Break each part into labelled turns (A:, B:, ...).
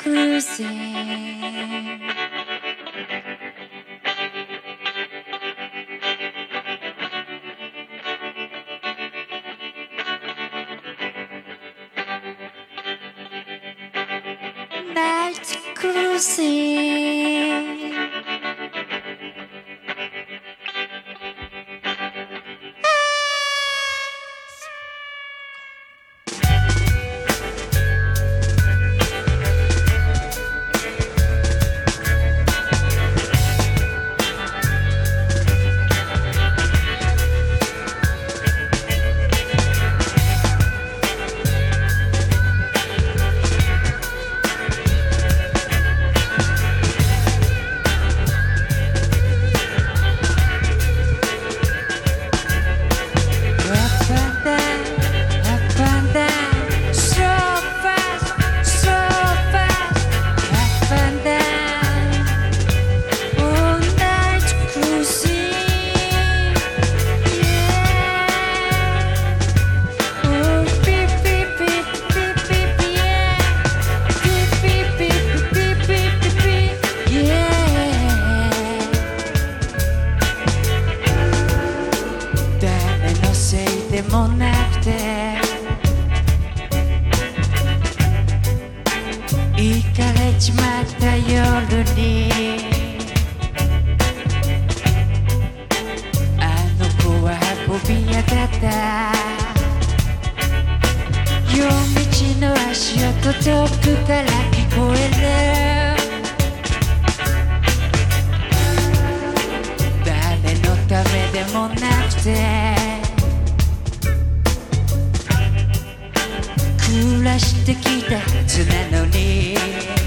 A: cruising. Night cruising. ちまった夜に。あの子は運び屋だった。夜道の足音遠くから聞こえる。誰のためでもなくて。暮らしてきたはずなのに。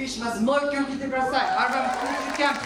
B: フィッシュまずもう一曲聴いてください。アルバム「クルーズキャンプ」